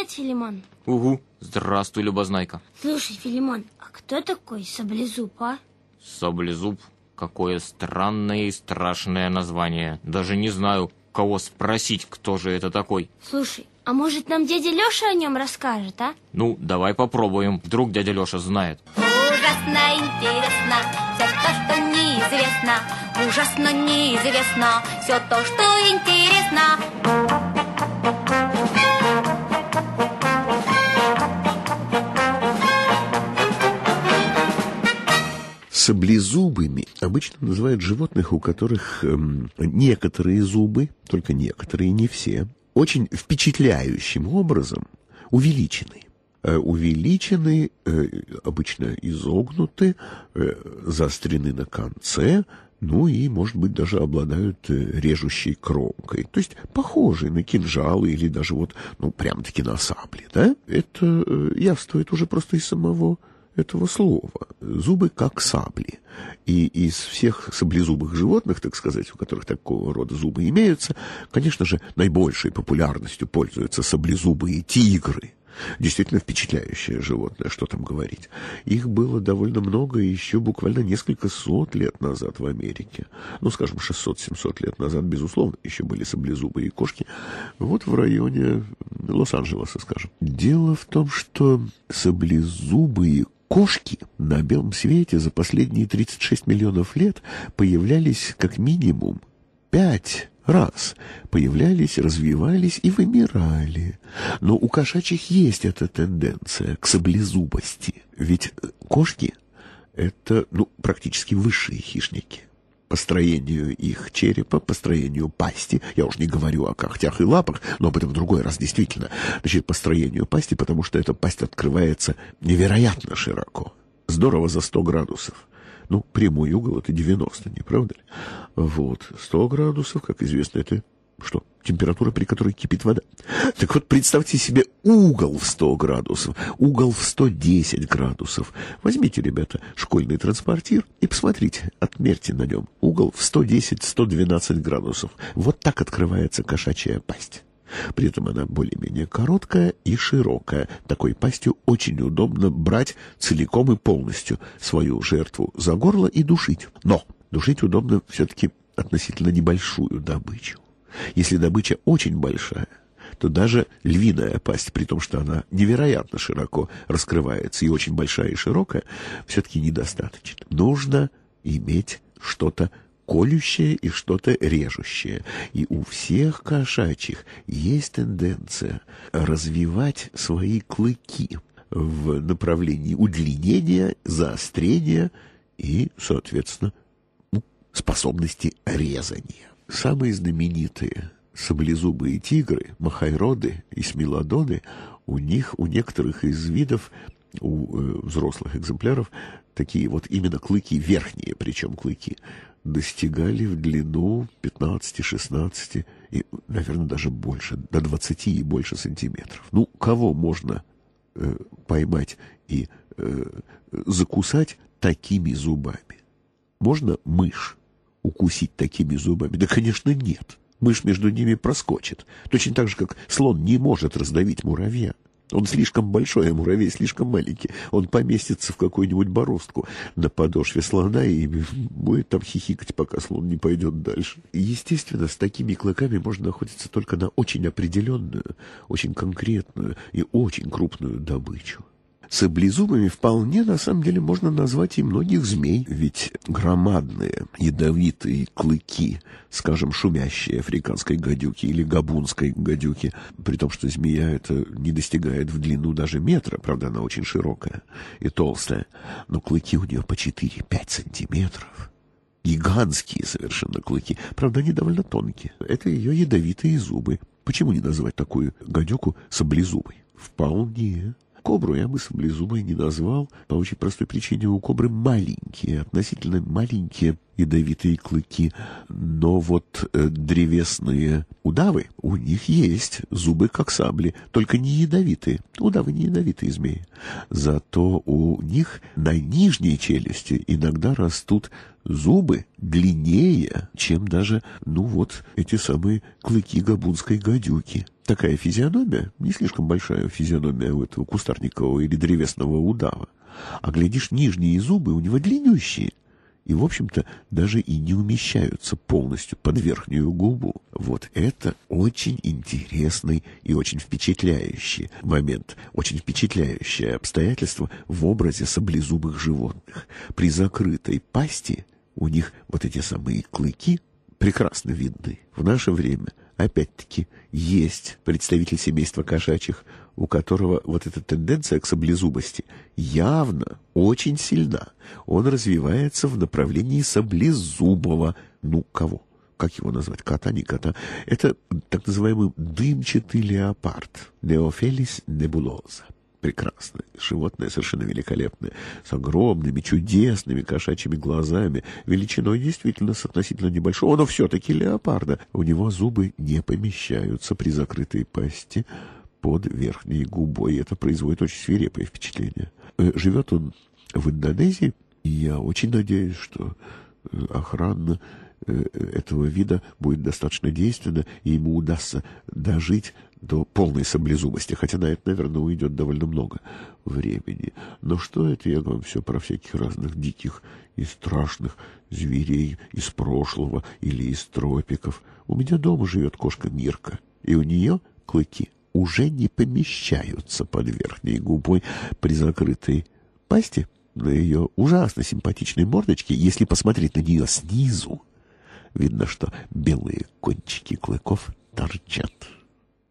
Привет, Филимон. Угу. Здравствуй, Любознайка. Слушай, Филимон, а кто такой Саблезуб, а? Саблезуб? Какое странное и страшное название. Даже не знаю, кого спросить, кто же это такой. Слушай, а может нам дядя Леша о нем расскажет, а? Ну, давай попробуем. Вдруг дядя Леша знает. Ужасно интересно все то, что неизвестно. Ужасно неизвестно все то, что интересно. سبلی обычно называют животных, у которых эм, некоторые зубы, только некоторые, не все, очень впечатляющим образом увеличены. Э, увеличены, э, обычно изогнуты, э, заострены на конце, ну и, может быть, даже обладают э, режущей кромкой, то есть похожие на кинжалы или даже вот, ну, прям-таки на сапли, да? Это э, явствует уже просто из самого этого слова. Зубы как сабли. И из всех саблезубых животных, так сказать, у которых такого рода зубы имеются, конечно же, наибольшей популярностью пользуются саблезубые тигры. Действительно впечатляющее животное, что там говорить. Их было довольно много еще буквально несколько сот лет назад в Америке. Ну, скажем, 600-700 лет назад, безусловно, еще были саблезубые кошки. Вот в районе Лос-Анджелеса, скажем. Дело в том, что саблезубые Кошки на белом свете за последние 36 миллионов лет появлялись как минимум пять раз. Появлялись, развивались и вымирали. Но у кошачьих есть эта тенденция к саблезубости. Ведь кошки — это ну, практически высшие хищники построению их черепа, построению пасти, я уж не говорю о когтях и лапах, но об этом в другой раз действительно, значит, построению пасти, потому что эта пасть открывается невероятно широко, здорово за 100 градусов. Ну, прямой угол — это 90, не правда ли? Вот, 100 градусов, как известно, это что? Температура, при которой кипит вода. Так вот, представьте себе угол в 100 градусов, угол в 110 градусов. Возьмите, ребята, школьный транспортир и посмотрите, отмерьте на нем угол в 110-112 градусов. Вот так открывается кошачья пасть. При этом она более-менее короткая и широкая. Такой пастью очень удобно брать целиком и полностью свою жертву за горло и душить. Но душить удобно все-таки относительно небольшую добычу. Если добыча очень большая, то даже львиная пасть, при том, что она невероятно широко раскрывается и очень большая и широкая, все-таки недостаточно. Нужно иметь что-то колющее и что-то режущее. И у всех кошачьих есть тенденция развивать свои клыки в направлении удлинения, заострения и, соответственно, способности резания самые знаменитые саблезубые тигры, махайроды и смелодоны, у них, у некоторых из видов, у э, взрослых экземпляров, такие вот именно клыки, верхние причем клыки, достигали в длину 15-16 и, наверное, даже больше, до 20 и больше сантиметров. Ну, кого можно э, поймать и э, закусать такими зубами? Можно мышь, укусить такими зубами? Да, конечно, нет. Мышь между ними проскочит. Точно так же, как слон не может раздавить муравья. Он слишком большой, а муравей слишком маленький. Он поместится в какую-нибудь бороздку на подошве слона и будет там хихикать, пока слон не пойдет дальше. Естественно, с такими клыками можно охотиться только на очень определенную, очень конкретную и очень крупную добычу. Саблезубыми вполне, на самом деле, можно назвать и многих змей, ведь громадные ядовитые клыки, скажем, шумящие африканской гадюки или габунской гадюки, при том, что змея это не достигает в длину даже метра, правда, она очень широкая и толстая, но клыки у нее по 4-5 сантиметров. Гигантские совершенно клыки, правда, они довольно тонкие. Это ее ядовитые зубы. Почему не назвать такую гадюку саблезубой? Вполне. Кобру я высвобли зубы не назвал, по очень простой причине у кобры маленькие, относительно маленькие ядовитые клыки, но вот э, древесные удавы, у них есть зубы как сабли, только не ядовитые, удавы не ядовитые змеи. Зато у них на нижней челюсти иногда растут зубы длиннее, чем даже, ну вот, эти самые клыки габунской гадюки такая физиономия, не слишком большая физиономия у этого кустарникового или древесного удава. А глядишь, нижние зубы у него длиннющие и, в общем-то, даже и не умещаются полностью под верхнюю губу. Вот это очень интересный и очень впечатляющий момент, очень впечатляющее обстоятельство в образе саблезубых животных. При закрытой пасти у них вот эти самые клыки прекрасно видны. В наше время опять-таки есть представитель семейства кошачьих, у которого вот эта тенденция к саблезубости явно очень сильна. Он развивается в направлении саблезубого, ну кого? Как его назвать? Кота, не кота. Это так называемый дымчатый леопард, Неофелис небулоза прекрасное. Животное совершенно великолепное, с огромными, чудесными кошачьими глазами, величиной действительно с относительно небольшого, но все-таки леопарда. У него зубы не помещаются при закрытой пасти под верхней губой, и это производит очень свирепое впечатление. Э, Живет он в Индонезии, и я очень надеюсь, что э, охрана Э, этого вида будет достаточно действенно, и ему удастся дожить до полной саблезубости, хотя на это, наверное, уйдет довольно много времени. Но что это я вам все про всяких разных диких и страшных зверей из прошлого или из тропиков? У меня дома живет кошка Мирка, и у нее клыки уже не помещаются под верхней губой при закрытой пасти. На ее ужасно симпатичной мордочке, если посмотреть на нее снизу, Видно, что белые кончики клыков торчат.